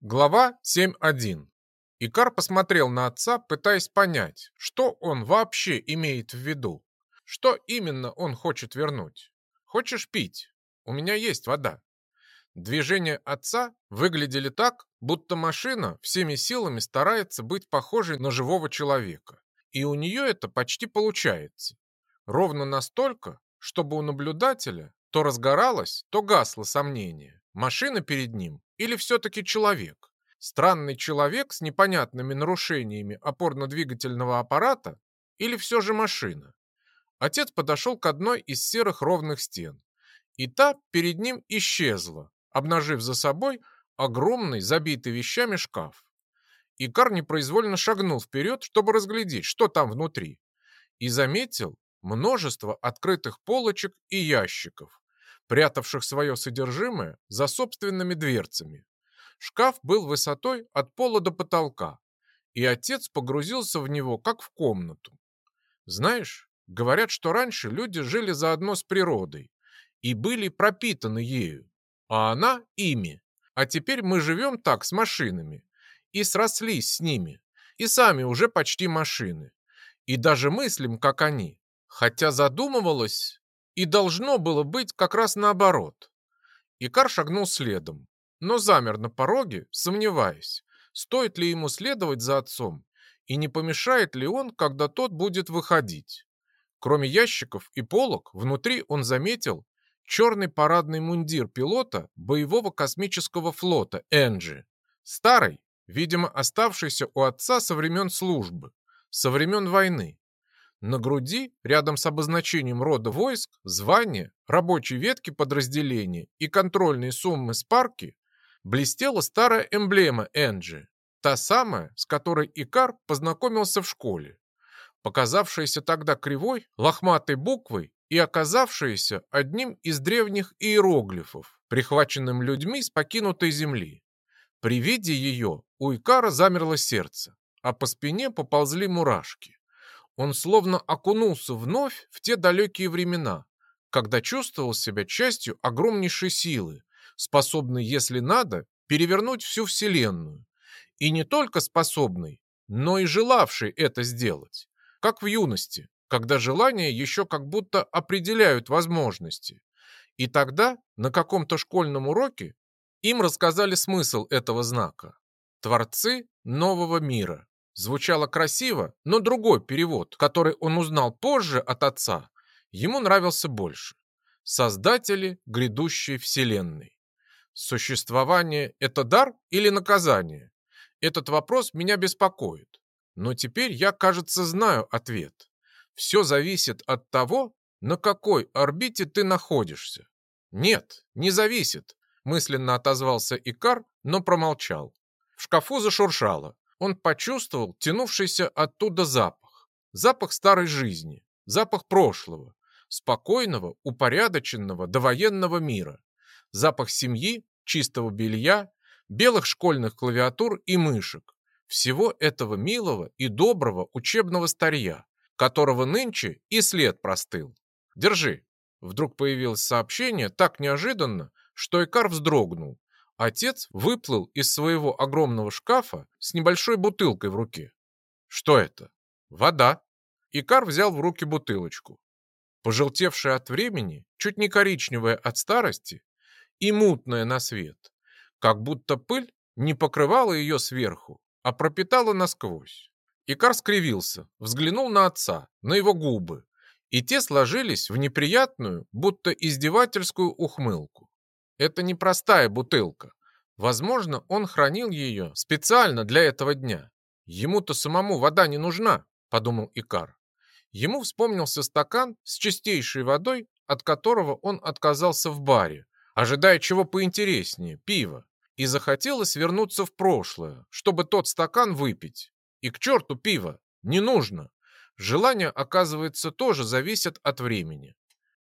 Глава 7.1. Икар посмотрел на отца, пытаясь понять, что он вообще имеет в виду. Что именно он хочет вернуть? Хочешь пить? У меня есть вода. Движения отца выглядели так, будто машина всеми силами старается быть похожей на живого человека. И у нее это почти получается. Ровно настолько, чтобы у наблюдателя то разгоралось, то гасло сомнение. Машина перед ним или все-таки человек? Странный человек с непонятными нарушениями опорно-двигательного аппарата или все же машина? Отец подошел к одной из серых ровных стен, и та перед ним исчезла, обнажив за собой огромный, забитый вещами шкаф. Икар непроизвольно шагнул вперед, чтобы разглядеть, что там внутри, и заметил множество открытых полочек и ящиков, прятавших свое содержимое за собственными дверцами. Шкаф был высотой от пола до потолка, и отец погрузился в него, как в комнату. Знаешь, говорят, что раньше люди жили заодно с природой и были пропитаны ею, а она ими. А теперь мы живем так с машинами и срослись с ними, и сами уже почти машины, и даже мыслим, как они. Хотя задумывалось и должно было быть как раз наоборот. Икар шагнул следом, но замер на пороге, сомневаясь, стоит ли ему следовать за отцом и не помешает ли он, когда тот будет выходить. Кроме ящиков и полок, внутри он заметил черный парадный мундир пилота боевого космического флота Энджи. Старый, видимо, оставшийся у отца со времен службы, со времен войны. На груди, рядом с обозначением рода войск, звание, рабочей ветки подразделения и контрольные суммы спарки, блестела старая эмблема Энджи, та самая, с которой Икар познакомился в школе. Показавшаяся тогда кривой, лохматой буквой и оказавшаяся одним из древних иероглифов, прихваченным людьми с покинутой земли. При виде ее у Икара замерло сердце, а по спине поползли мурашки. Он словно окунулся вновь в те далекие времена, когда чувствовал себя частью огромнейшей силы, способной, если надо, перевернуть всю Вселенную. И не только способной, но и желавшей это сделать, как в юности, когда желания еще как будто определяют возможности. И тогда на каком-то школьном уроке им рассказали смысл этого знака. Творцы нового мира. Звучало красиво, но другой перевод, который он узнал позже от отца, ему нравился больше. Создатели грядущей вселенной. Существование – это дар или наказание? Этот вопрос меня беспокоит. Но теперь я, кажется, знаю ответ. Все зависит от того, на какой орбите ты находишься. Нет, не зависит, мысленно отозвался Икар, но промолчал. В шкафу зашуршало он почувствовал тянувшийся оттуда запах. Запах старой жизни, запах прошлого, спокойного, упорядоченного довоенного мира. Запах семьи, чистого белья, белых школьных клавиатур и мышек. Всего этого милого и доброго учебного старья, которого нынче и след простыл. Держи. Вдруг появилось сообщение так неожиданно, что Икар вздрогнул Отец выплыл из своего огромного шкафа с небольшой бутылкой в руке. Что это? Вода. Икар взял в руки бутылочку. Пожелтевшая от времени, чуть не коричневая от старости и мутная на свет. Как будто пыль не покрывала ее сверху, а пропитала насквозь. Икар скривился, взглянул на отца, на его губы, и те сложились в неприятную, будто издевательскую ухмылку. Это не простая бутылка. Возможно, он хранил ее специально для этого дня. Ему-то самому вода не нужна, подумал Икар. Ему вспомнился стакан с чистейшей водой, от которого он отказался в баре, ожидая чего поинтереснее, пива. И захотелось вернуться в прошлое, чтобы тот стакан выпить. И к черту пиво, не нужно. Желание, оказывается, тоже зависит от времени.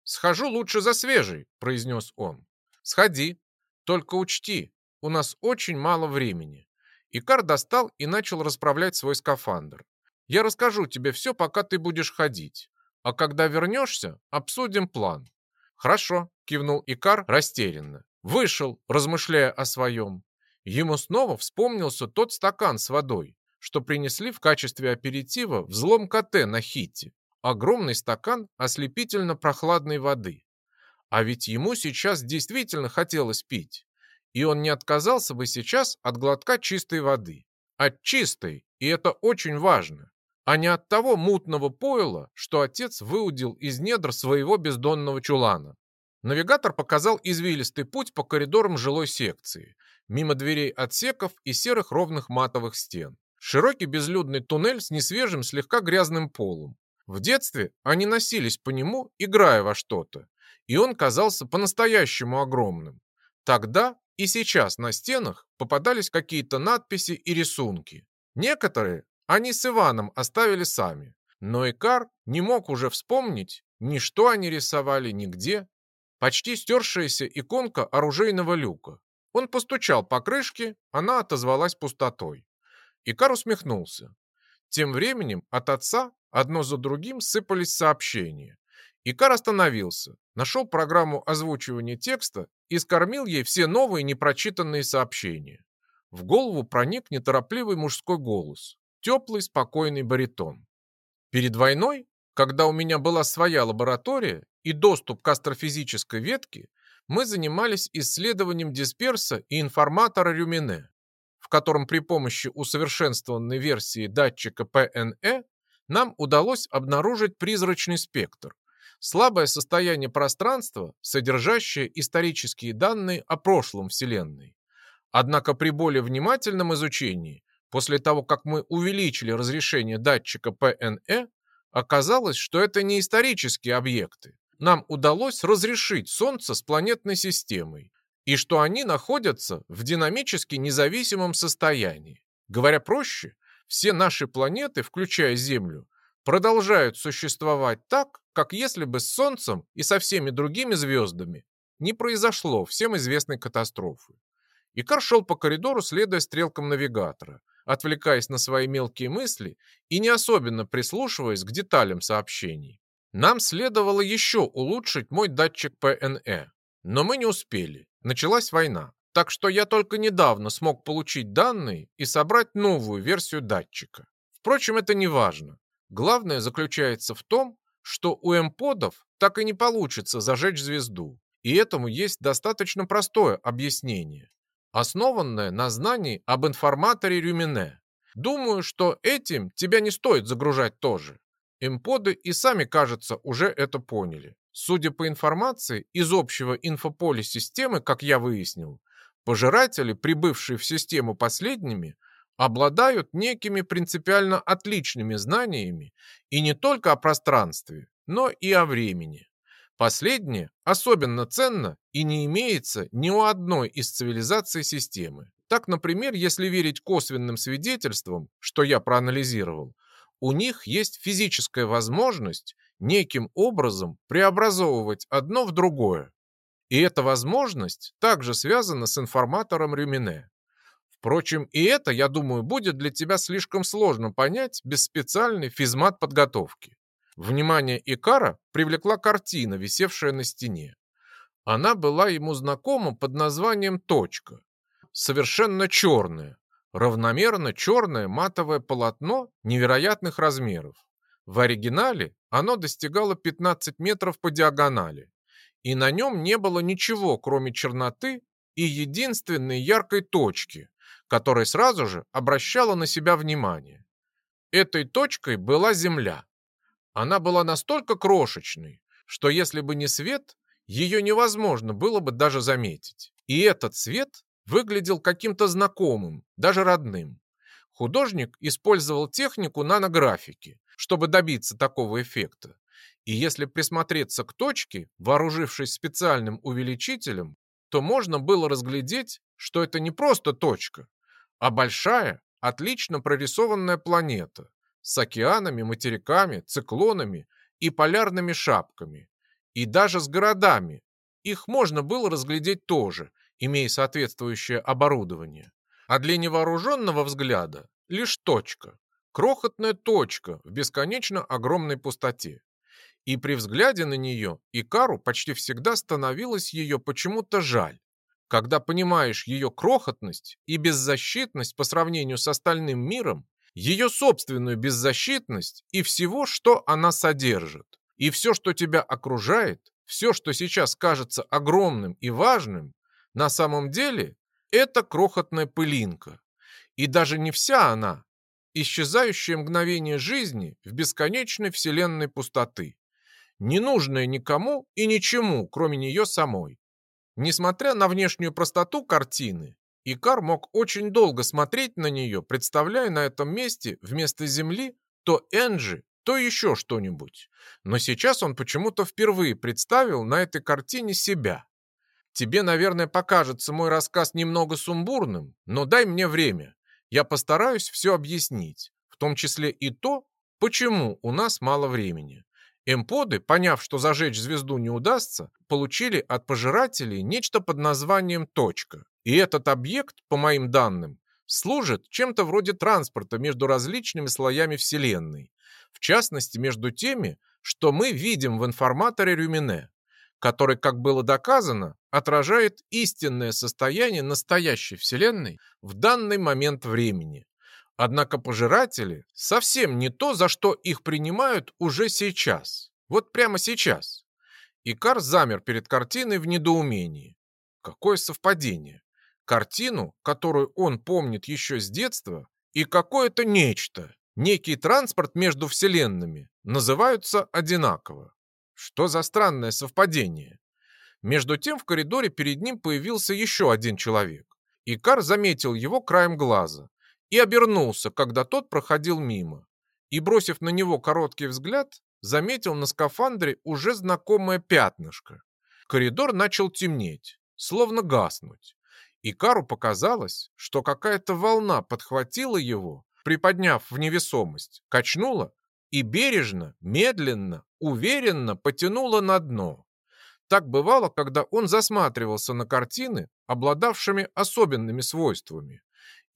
«Схожу лучше за свежей», — произнес он. Сходи. Только учти, у нас очень мало времени. Икар достал и начал расправлять свой скафандр. Я расскажу тебе все, пока ты будешь ходить. А когда вернешься, обсудим план. Хорошо, кивнул Икар растерянно. Вышел, размышляя о своем. Ему снова вспомнился тот стакан с водой, что принесли в качестве аперитива взлом КТ на хите. Огромный стакан ослепительно прохладной воды. А ведь ему сейчас действительно хотелось пить. И он не отказался бы сейчас от глотка чистой воды. От чистой, и это очень важно, а не от того мутного пойла, что отец выудил из недр своего бездонного чулана. Навигатор показал извилистый путь по коридорам жилой секции, мимо дверей отсеков и серых ровных матовых стен. Широкий безлюдный туннель с несвежим, слегка грязным полом. В детстве они носились по нему, играя во что-то, и он казался по-настоящему огромным. Тогда и сейчас на стенах попадались какие-то надписи и рисунки. Некоторые они с Иваном оставили сами, но Икар не мог уже вспомнить ни что они рисовали, ни где. Почти стершаяся иконка оружейного люка. Он постучал по крышке, она отозвалась пустотой. Икар усмехнулся. Тем временем от отца одно за другим сыпались сообщения. Икар остановился, нашел программу озвучивания текста и скормил ей все новые непрочитанные сообщения. В голову проник неторопливый мужской голос, теплый, спокойный баритон. Перед войной, когда у меня была своя лаборатория и доступ к астрофизической ветке, мы занимались исследованием дисперса и информатора Рюмине, в котором при помощи усовершенствованной версии датчика ПНЭ нам удалось обнаружить призрачный спектр, слабое состояние пространства, содержащее исторические данные о прошлом Вселенной. Однако при более внимательном изучении, после того, как мы увеличили разрешение датчика ПНЭ, оказалось, что это не исторические объекты. Нам удалось разрешить Солнце с планетной системой, и что они находятся в динамически независимом состоянии. Говоря проще, все наши планеты, включая Землю, продолжают существовать так, как если бы с Солнцем и со всеми другими звездами не произошло всем известной катастрофы. Икар шел по коридору, следуя стрелкам навигатора, отвлекаясь на свои мелкие мысли и не особенно прислушиваясь к деталям сообщений. Нам следовало еще улучшить мой датчик ПНЭ, но мы не успели. Началась война. Так что я только недавно смог получить данные и собрать новую версию датчика. Впрочем, это не важно. Главное заключается в том, что у эмподов так и не получится зажечь звезду. И этому есть достаточно простое объяснение, основанное на знании об информаторе Рюмине. Думаю, что этим тебя не стоит загружать тоже. Эмподы и сами, кажется, уже это поняли. Судя по информации из общего инфополя системы, как я выяснил, Пожиратели, прибывшие в систему последними, обладают некими принципиально отличными знаниями и не только о пространстве, но и о времени. Последнее особенно ценно и не имеется ни у одной из цивилизаций системы. Так, например, если верить косвенным свидетельствам, что я проанализировал, у них есть физическая возможность неким образом преобразовывать одно в другое. И эта возможность также связана с информатором Рюмине. Впрочем, и это, я думаю, будет для тебя слишком сложно понять без специальной физмат-подготовки. Внимание Икара привлекла картина, висевшая на стене. Она была ему знакома под названием «Точка». Совершенно черное, равномерно черное матовое полотно невероятных размеров. В оригинале оно достигало 15 метров по диагонали и на нем не было ничего, кроме черноты и единственной яркой точки, которая сразу же обращала на себя внимание. Этой точкой была Земля. Она была настолько крошечной, что если бы не свет, ее невозможно было бы даже заметить. И этот свет выглядел каким-то знакомым, даже родным. Художник использовал технику нанографики, чтобы добиться такого эффекта. И если присмотреться к точке, вооружившись специальным увеличителем, то можно было разглядеть, что это не просто точка, а большая, отлично прорисованная планета с океанами, материками, циклонами и полярными шапками, и даже с городами. Их можно было разглядеть тоже, имея соответствующее оборудование. А для невооруженного взгляда лишь точка, крохотная точка в бесконечно огромной пустоте. И при взгляде на нее Икару почти всегда становилось ее почему-то жаль. Когда понимаешь ее крохотность и беззащитность по сравнению с остальным миром, ее собственную беззащитность и всего, что она содержит. И все, что тебя окружает, все, что сейчас кажется огромным и важным, на самом деле это крохотная пылинка. И даже не вся она, исчезающее мгновение жизни в бесконечной вселенной пустоты, ненужное никому и ничему, кроме нее самой. Несмотря на внешнюю простоту картины, Икар мог очень долго смотреть на нее, представляя на этом месте вместо земли то Энджи, то еще что-нибудь. Но сейчас он почему-то впервые представил на этой картине себя. Тебе, наверное, покажется мой рассказ немного сумбурным, но дай мне время. Я постараюсь все объяснить, в том числе и то, почему у нас мало времени. Эмподы, поняв, что зажечь звезду не удастся, получили от пожирателей нечто под названием «точка». И этот объект, по моим данным, служит чем-то вроде транспорта между различными слоями Вселенной. В частности, между теми, что мы видим в информаторе Рюмине, который, как было доказано, отражает истинное состояние настоящей Вселенной в данный момент времени. Однако пожиратели совсем не то, за что их принимают уже сейчас. Вот прямо сейчас. Икар замер перед картиной в недоумении. Какое совпадение. Картину, которую он помнит еще с детства, и какое-то нечто, некий транспорт между вселенными, называются одинаково. Что за странное совпадение? Между тем в коридоре перед ним появился еще один человек. Икар заметил его краем глаза и обернулся, когда тот проходил мимо. И, бросив на него короткий взгляд, заметил на скафандре уже знакомое пятнышко. Коридор начал темнеть, словно гаснуть. Икару показалось, что какая-то волна подхватила его, приподняв в невесомость, качнула и бережно, медленно, уверенно потянула на дно. Так бывало, когда он засматривался на картины, обладавшими особенными свойствами.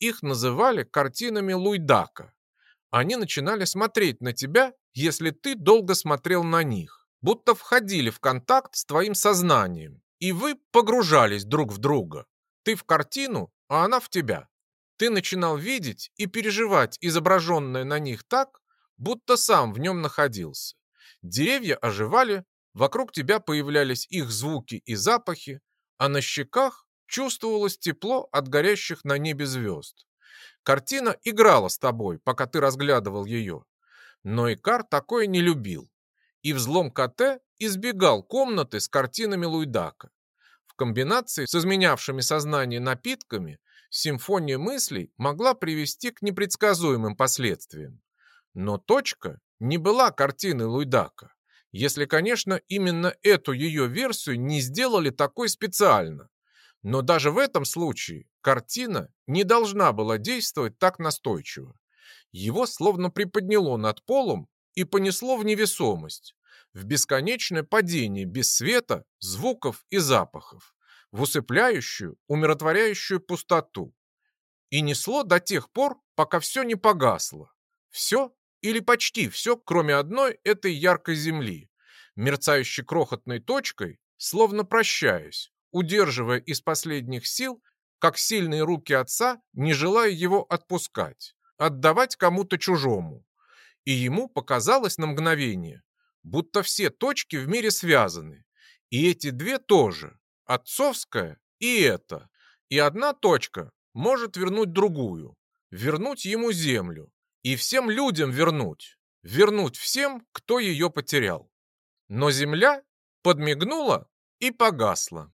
Их называли картинами Луйдака. Они начинали смотреть на тебя, если ты долго смотрел на них, будто входили в контакт с твоим сознанием, и вы погружались друг в друга. Ты в картину, а она в тебя. Ты начинал видеть и переживать изображенное на них так, будто сам в нем находился. Деревья оживали, вокруг тебя появлялись их звуки и запахи, а на щеках чувствовалось тепло от горящих на небе звезд. Картина играла с тобой, пока ты разглядывал ее. Но Икар такое не любил. И взлом КТ избегал комнаты с картинами Луйдака. В комбинации с изменявшими сознание напитками симфония мыслей могла привести к непредсказуемым последствиям. Но точка не была картиной Луйдака, если, конечно, именно эту ее версию не сделали такой специально. Но даже в этом случае картина не должна была действовать так настойчиво. Его словно приподняло над полом и понесло в невесомость, в бесконечное падение без света, звуков и запахов, в усыпляющую, умиротворяющую пустоту. И несло до тех пор, пока все не погасло. Все или почти все, кроме одной этой яркой земли, мерцающей крохотной точкой, словно прощаясь, удерживая из последних сил, как сильные руки отца, не желая его отпускать, отдавать кому-то чужому. И ему показалось на мгновение, будто все точки в мире связаны, и эти две тоже, отцовская и эта, и одна точка может вернуть другую, вернуть ему землю, и всем людям вернуть, вернуть всем, кто ее потерял. Но земля подмигнула и погасла.